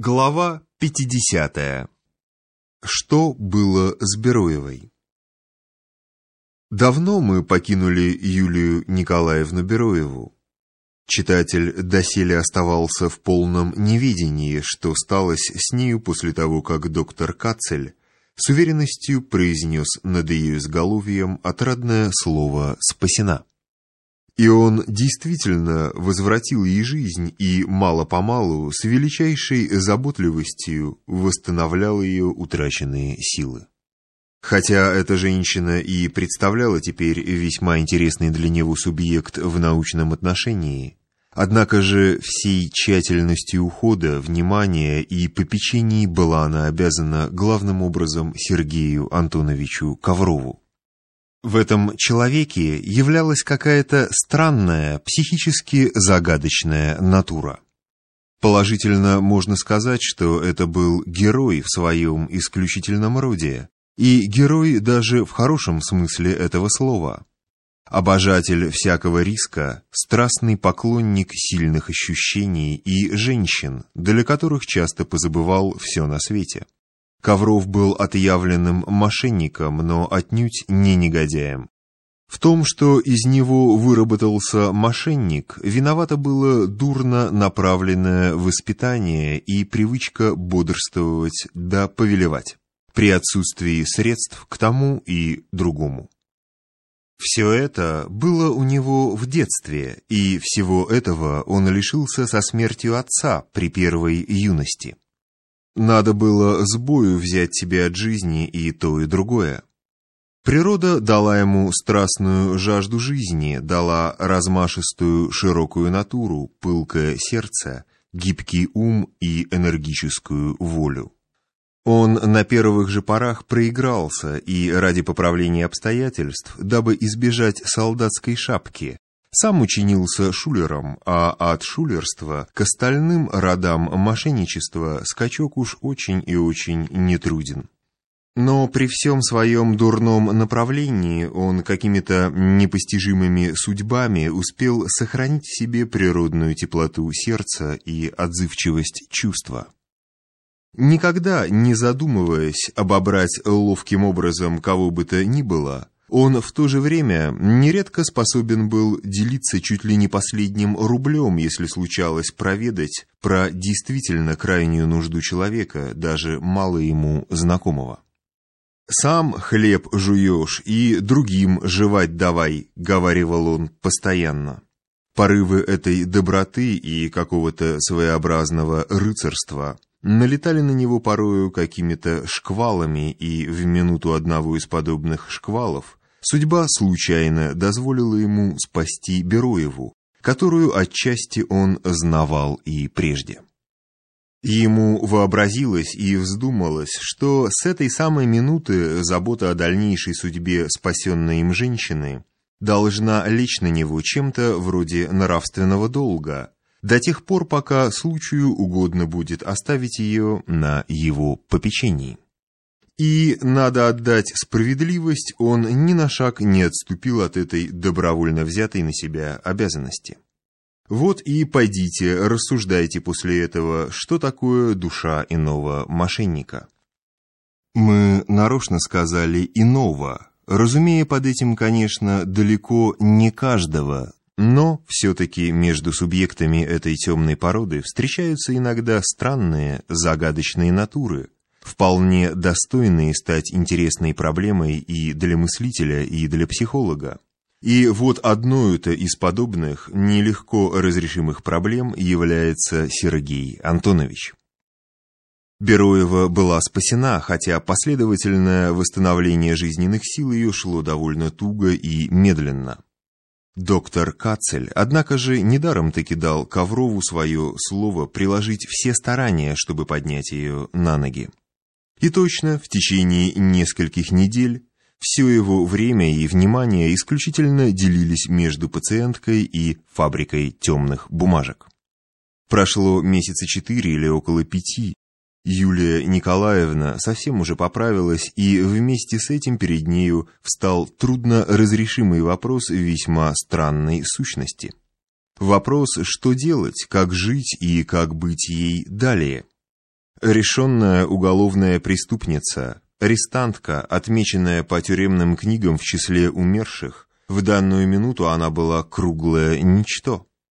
Глава 50. Что было с Бероевой? Давно мы покинули Юлию Николаевну Бероеву. Читатель доселе оставался в полном неведении, что сталось с нею после того, как доктор Кацель с уверенностью произнес над ее изголовьем отрадное слово «спасена». И он действительно возвратил ей жизнь и мало-помалу с величайшей заботливостью восстановлял ее утраченные силы. Хотя эта женщина и представляла теперь весьма интересный для него субъект в научном отношении, однако же всей тщательностью ухода, внимания и попечений была она обязана главным образом Сергею Антоновичу Коврову. В этом человеке являлась какая-то странная, психически загадочная натура. Положительно можно сказать, что это был герой в своем исключительном роде, и герой даже в хорошем смысле этого слова. Обожатель всякого риска, страстный поклонник сильных ощущений и женщин, для которых часто позабывал все на свете. Ковров был отъявленным мошенником, но отнюдь не негодяем. В том, что из него выработался мошенник, виновато было дурно направленное воспитание и привычка бодрствовать да повелевать, при отсутствии средств к тому и другому. Все это было у него в детстве, и всего этого он лишился со смертью отца при первой юности. Надо было с бою взять себе от жизни и то, и другое. Природа дала ему страстную жажду жизни, дала размашистую широкую натуру, пылкое сердце, гибкий ум и энергическую волю. Он на первых же порах проигрался и ради поправления обстоятельств, дабы избежать солдатской шапки, сам учинился шулером, а от шулерства к остальным родам мошенничества скачок уж очень и очень нетруден. Но при всем своем дурном направлении он какими-то непостижимыми судьбами успел сохранить в себе природную теплоту сердца и отзывчивость чувства. Никогда не задумываясь обобрать ловким образом кого бы то ни было, он в то же время нередко способен был делиться чуть ли не последним рублем, если случалось проведать про действительно крайнюю нужду человека, даже мало ему знакомого. «Сам хлеб жуешь и другим жевать давай», — говаривал он постоянно. Порывы этой доброты и какого-то своеобразного рыцарства налетали на него порою какими-то шквалами, и в минуту одного из подобных шквалов Судьба случайно дозволила ему спасти Бероеву, которую отчасти он знавал и прежде. Ему вообразилось и вздумалось, что с этой самой минуты забота о дальнейшей судьбе спасенной им женщины должна лечь на него чем-то вроде нравственного долга, до тех пор, пока случаю угодно будет оставить ее на его попечении. И, надо отдать справедливость, он ни на шаг не отступил от этой добровольно взятой на себя обязанности. Вот и пойдите, рассуждайте после этого, что такое душа иного мошенника. Мы нарочно сказали «иного», разумея под этим, конечно, далеко не каждого, но все-таки между субъектами этой темной породы встречаются иногда странные, загадочные натуры – вполне достойные стать интересной проблемой и для мыслителя, и для психолога. И вот одной-то из подобных нелегко разрешимых проблем является Сергей Антонович. Бероева была спасена, хотя последовательное восстановление жизненных сил ее шло довольно туго и медленно. Доктор Кацель, однако же, недаром-таки дал Коврову свое слово приложить все старания, чтобы поднять ее на ноги. И точно в течение нескольких недель все его время и внимание исключительно делились между пациенткой и фабрикой темных бумажек. Прошло месяца четыре или около пяти. Юлия Николаевна совсем уже поправилась, и вместе с этим перед нею встал трудно разрешимый вопрос весьма странной сущности. Вопрос, что делать, как жить и как быть ей далее. Решенная уголовная преступница, арестантка, отмеченная по тюремным книгам в числе умерших, в данную минуту она была круглое ничто.